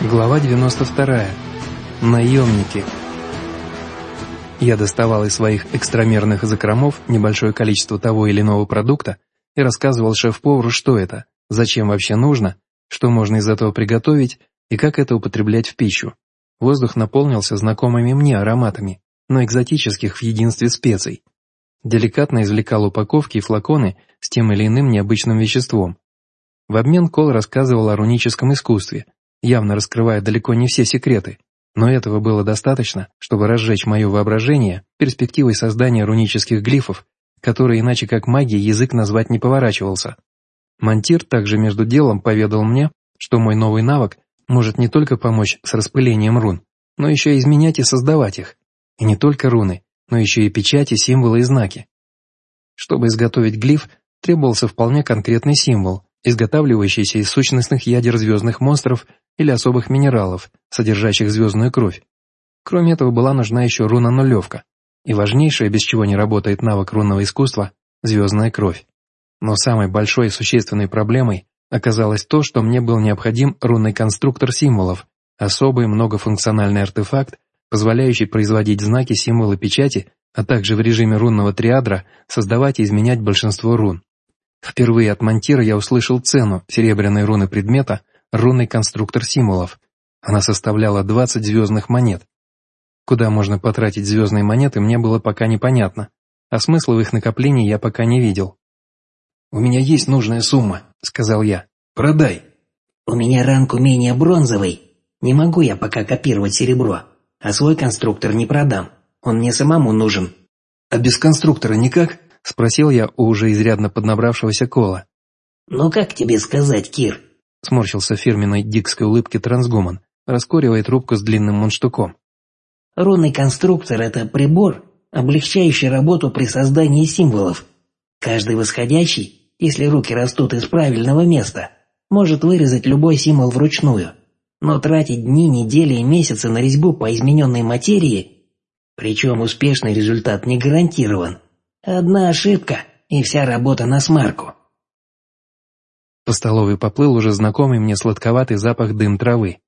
Глава 92. Наемники. Я доставал из своих экстрамерных закромов небольшое количество того или иного продукта и рассказывал шеф-повару, что это, зачем вообще нужно, что можно из этого приготовить и как это употреблять в пищу. Воздух наполнился знакомыми мне ароматами, но экзотических в единстве специй. Деликатно извлекал упаковки и флаконы с тем или иным необычным веществом. В обмен Кол рассказывал о руническом искусстве – явно раскрывая далеко не все секреты, но этого было достаточно, чтобы разжечь мое воображение перспективой создания рунических глифов, которые иначе как магией язык назвать не поворачивался. Монтир также между делом поведал мне, что мой новый навык может не только помочь с распылением рун, но еще изменять и создавать их. И не только руны, но еще и печати, символы и знаки. Чтобы изготовить глиф, требовался вполне конкретный символ, изготавливающийся из сущностных ядер звездных монстров или особых минералов, содержащих звездную кровь. Кроме этого была нужна еще руна-нулевка, и важнейшее, без чего не работает навык рунного искусства – звездная кровь. Но самой большой и существенной проблемой оказалось то, что мне был необходим рунный конструктор символов, особый многофункциональный артефакт, позволяющий производить знаки, символы, печати, а также в режиме рунного триадра создавать и изменять большинство рун. Впервые от Монтира я услышал цену серебряной руны предмета рунный конструктор символов. Она составляла 20 звездных монет. Куда можно потратить звездные монеты, мне было пока непонятно, а смысла в их накоплении я пока не видел. «У меня есть нужная сумма», — сказал я. «Продай». «У меня ранг умения бронзовый. Не могу я пока копировать серебро, а свой конструктор не продам. Он мне самому нужен». «А без конструктора никак?» — спросил я у уже изрядно поднабравшегося Кола. «Ну как тебе сказать, Кир?» Сморщился фирменной дикской улыбки трансгуман, раскуривая трубку с длинным мундштуком. Рунный конструктор – это прибор, облегчающий работу при создании символов. Каждый восходящий, если руки растут из правильного места, может вырезать любой символ вручную. Но тратить дни, недели и месяцы на резьбу по измененной материи, причем успешный результат не гарантирован. Одна ошибка, и вся работа на смарку. По столовой поплыл уже знакомый мне сладковатый запах дым травы.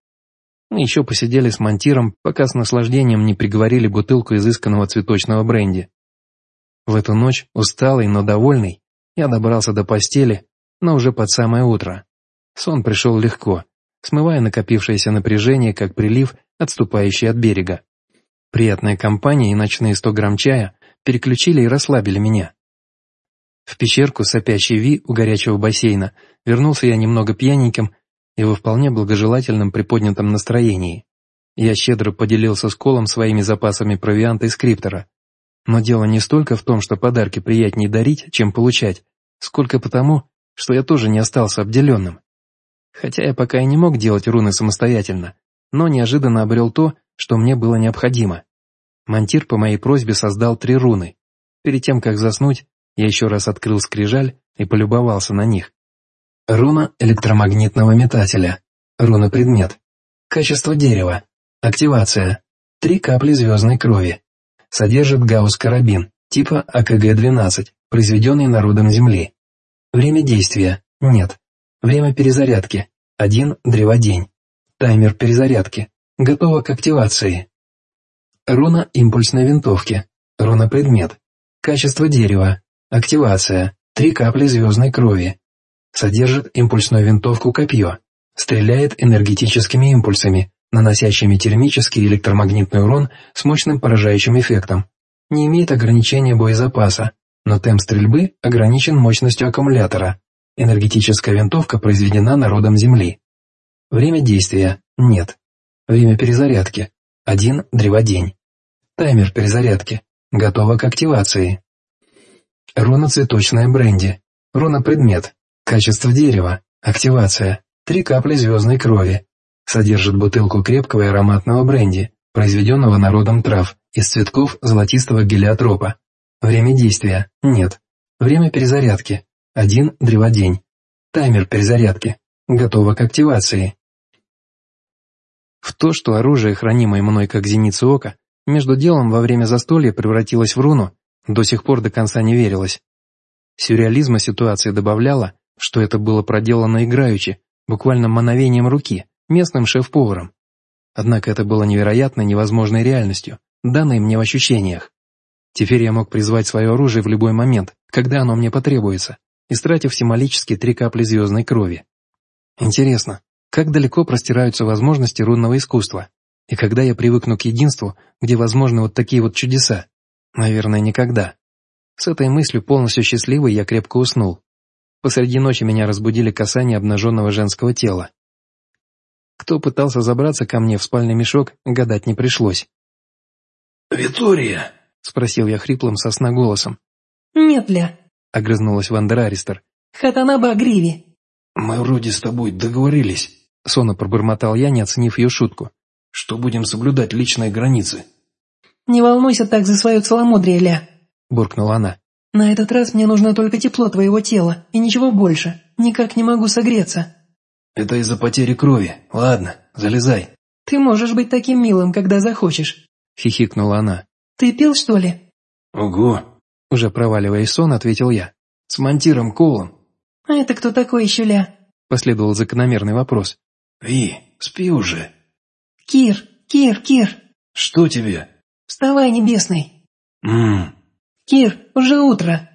Мы еще посидели с монтиром, пока с наслаждением не приговорили бутылку изысканного цветочного бренди. В эту ночь, усталый, но довольный, я добрался до постели, но уже под самое утро. Сон пришел легко, смывая накопившееся напряжение, как прилив, отступающий от берега. Приятная компания и ночные сто грамм чая переключили и расслабили меня. В пещерку сопящий Ви у горячего бассейна вернулся я немного пьяненьким и во вполне благожелательном приподнятом настроении. Я щедро поделился с Колом своими запасами провианта и скриптора. Но дело не столько в том, что подарки приятнее дарить, чем получать, сколько потому, что я тоже не остался обделенным. Хотя я пока и не мог делать руны самостоятельно, но неожиданно обрел то, что мне было необходимо. Монтир по моей просьбе создал три руны. Перед тем, как заснуть, я еще раз открыл скрижаль и полюбовался на них. Руна электромагнитного метателя. Руна предмет. Качество дерева. Активация. Три капли звездной крови. Содержит гаусс-карабин типа АКГ-12, произведенный народом Земли. Время действия. Нет. Время перезарядки. Один древодень. Таймер перезарядки. Готово к активации. Руна импульсной винтовки. Руна предмет. Качество дерева. Активация. Три капли звездной крови. Содержит импульсную винтовку копье. Стреляет энергетическими импульсами, наносящими термический и электромагнитный урон с мощным поражающим эффектом. Не имеет ограничения боезапаса, но темп стрельбы ограничен мощностью аккумулятора. Энергетическая винтовка произведена народом Земли. Время действия – нет. Время перезарядки – один древодень. Таймер перезарядки. Готово к активации. Руна цветочная бренди. Руна предмет. Качество дерева. Активация. Три капли звездной крови. Содержит бутылку крепкого и ароматного бренди, произведенного народом трав, из цветков золотистого гелиотропа. Время действия. Нет. Время перезарядки. Один древодень. Таймер перезарядки. Готово к активации. В то, что оружие, хранимое мной как зеница ока, между делом во время застолья превратилось в руну, до сих пор до конца не верилось. Сюрреализма ситуация добавляла, что это было проделано играючи, буквально мановением руки, местным шеф-поваром. Однако это было невероятной, невозможной реальностью, данной мне в ощущениях. Теперь я мог призвать свое оружие в любой момент, когда оно мне потребуется, истратив символически три капли звездной крови. Интересно, как далеко простираются возможности рунного искусства? И когда я привыкну к единству, где возможны вот такие вот чудеса? Наверное, никогда. С этой мыслью полностью счастливый я крепко уснул. Посреди ночи меня разбудили касание обнаженного женского тела. Кто пытался забраться ко мне в спальный мешок, гадать не пришлось. «Витория!» — спросил я хриплым сосна голосом. «Нет, Ля», — огрызнулась Вандер Аристер. «Хатанаба Гриви». «Мы вроде с тобой договорились», — сонно пробормотал я, не оценив ее шутку. «Что будем соблюдать личные границы». «Не волнуйся так за свое целомудрие, Ля», — буркнула она. «На этот раз мне нужно только тепло твоего тела, и ничего больше. Никак не могу согреться». «Это из-за потери крови. Ладно, залезай». «Ты можешь быть таким милым, когда захочешь», — хихикнула она. «Ты пил, что ли?» «Ого!» — уже проваливаясь сон, ответил я. «С монтиром Колом». «А это кто такой еще, Ля?» — последовал закономерный вопрос. «Ви, спи уже». «Кир, Кир, Кир!» «Что тебе?» «Вставай, небесный!» «Ммм...» «Кир, уже утро!»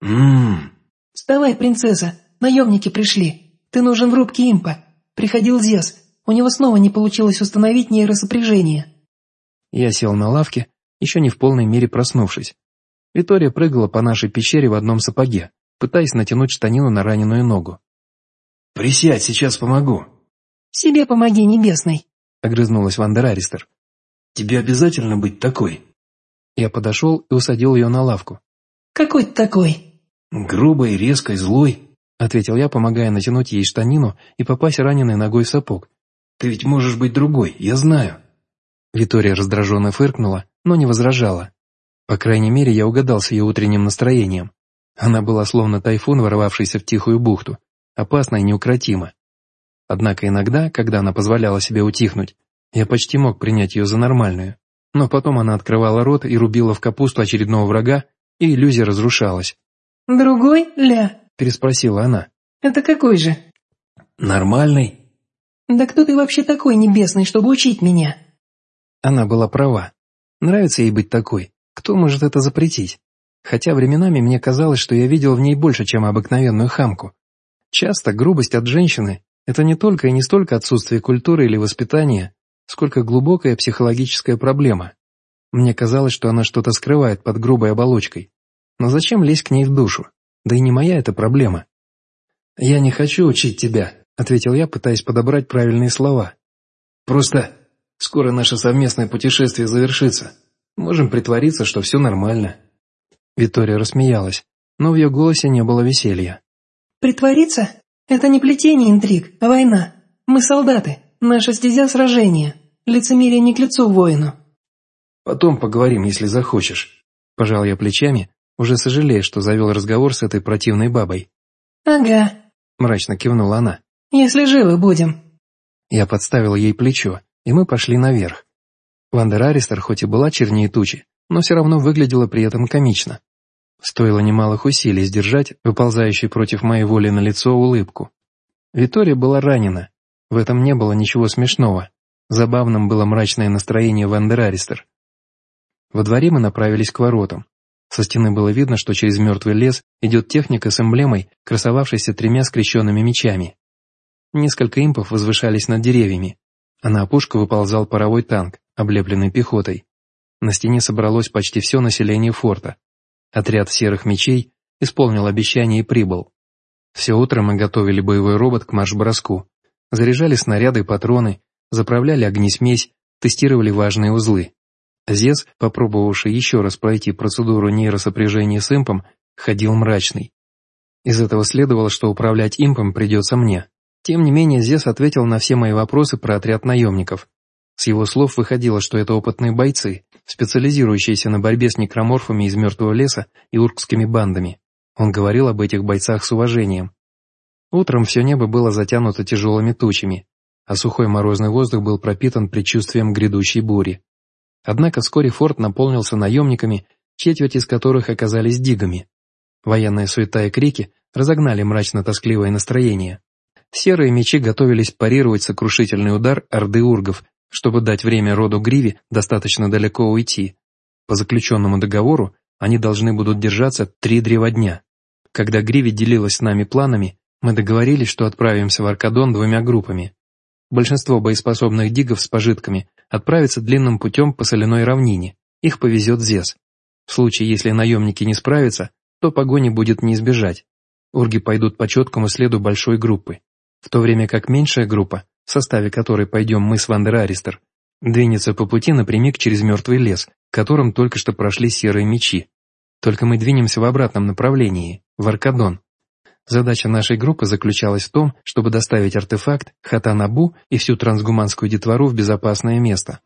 «Ммм...» «Вставай, принцесса, наемники пришли. Ты нужен в рубке импа. Приходил Зес, у него снова не получилось установить нейросопряжение». Я сел на лавке, еще не в полной мере проснувшись. Витория прыгала по нашей пещере в одном сапоге, пытаясь натянуть штанину на раненую ногу. «Присядь, сейчас помогу». «Себе помоги, небесный», — огрызнулась Вандер Аристер. «Тебе обязательно быть такой?» Я подошел и усадил ее на лавку. «Какой ты такой?» «Грубой, резкой, злой», — ответил я, помогая натянуть ей штанину и попасть раненой ногой в сапог. «Ты ведь можешь быть другой, я знаю». Витория раздраженно фыркнула, но не возражала. По крайней мере, я угадал с ее утренним настроением. Она была словно тайфун, ворвавшийся в тихую бухту, опасна и неукротима. Однако иногда, когда она позволяла себе утихнуть, я почти мог принять ее за нормальную. Но потом она открывала рот и рубила в капусту очередного врага, и иллюзия разрушалась. «Другой, Ля?» – переспросила она. «Это какой же?» «Нормальный». «Да кто ты вообще такой небесный, чтобы учить меня?» Она была права. Нравится ей быть такой. Кто может это запретить? Хотя временами мне казалось, что я видел в ней больше, чем обыкновенную хамку. Часто грубость от женщины – это не только и не столько отсутствие культуры или воспитания, сколько глубокая психологическая проблема. Мне казалось, что она что-то скрывает под грубой оболочкой. Но зачем лезть к ней в душу? Да и не моя это проблема. «Я не хочу учить тебя», — ответил я, пытаясь подобрать правильные слова. «Просто скоро наше совместное путешествие завершится. Можем притвориться, что все нормально». Витория рассмеялась, но в ее голосе не было веселья. «Притвориться? Это не плетение интриг, а война. Мы солдаты, наша стезя сражения. Лицемерие не к лицу воину». «Потом поговорим, если захочешь». Пожал я плечами, уже сожалея, что завел разговор с этой противной бабой. «Ага», — мрачно кивнула она. «Если живы будем». Я подставил ей плечо, и мы пошли наверх. Вандер Аристер хоть и была чернее тучи, но все равно выглядела при этом комично. Стоило немалых усилий сдержать выползающую против моей воли на лицо улыбку. Витория была ранена. В этом не было ничего смешного. Забавным было мрачное настроение Вандер Аристер. Во дворе мы направились к воротам. Со стены было видно, что через мертвый лес идет техника с эмблемой, красовавшейся тремя скрещенными мечами. Несколько импов возвышались над деревьями, а на опушку выползал паровой танк, облепленный пехотой. На стене собралось почти все население форта. Отряд серых мечей исполнил обещание и прибыл. Все утро мы готовили боевой робот к марш-броску, заряжали снаряды и патроны, заправляли огнесмесь, тестировали важные узлы. Зес, попробовавший еще раз пройти процедуру нейросопряжения с импом, ходил мрачный. Из этого следовало, что управлять импом придется мне. Тем не менее, Зес ответил на все мои вопросы про отряд наемников. С его слов выходило, что это опытные бойцы, специализирующиеся на борьбе с некроморфами из мертвого леса и уркскими бандами. Он говорил об этих бойцах с уважением. Утром все небо было затянуто тяжелыми тучами, а сухой морозный воздух был пропитан предчувствием грядущей бури. Однако вскоре форт наполнился наемниками, четверть из которых оказались дигами. Военная суета и крики разогнали мрачно-тоскливое настроение. серые мечи готовились парировать сокрушительный удар орды ургов, чтобы дать время роду Гриви достаточно далеко уйти. По заключенному договору они должны будут держаться три древа дня. Когда Гриви делилась с нами планами, мы договорились, что отправимся в Аркадон двумя группами. Большинство боеспособных дигов с пожитками отправится длинным путем по соляной равнине, их повезет Зес. В случае, если наемники не справятся, то погони будет не избежать. Урги пойдут по четкому следу большой группы, в то время как меньшая группа, в составе которой пойдем мы с Вандер Аристер, двинется по пути напрямик через мертвый лес, которым только что прошли серые мечи. Только мы двинемся в обратном направлении, в Аркадон. Задача нашей группы заключалась в том, чтобы доставить артефакт, Хатанабу и всю трансгуманскую детвору в безопасное место.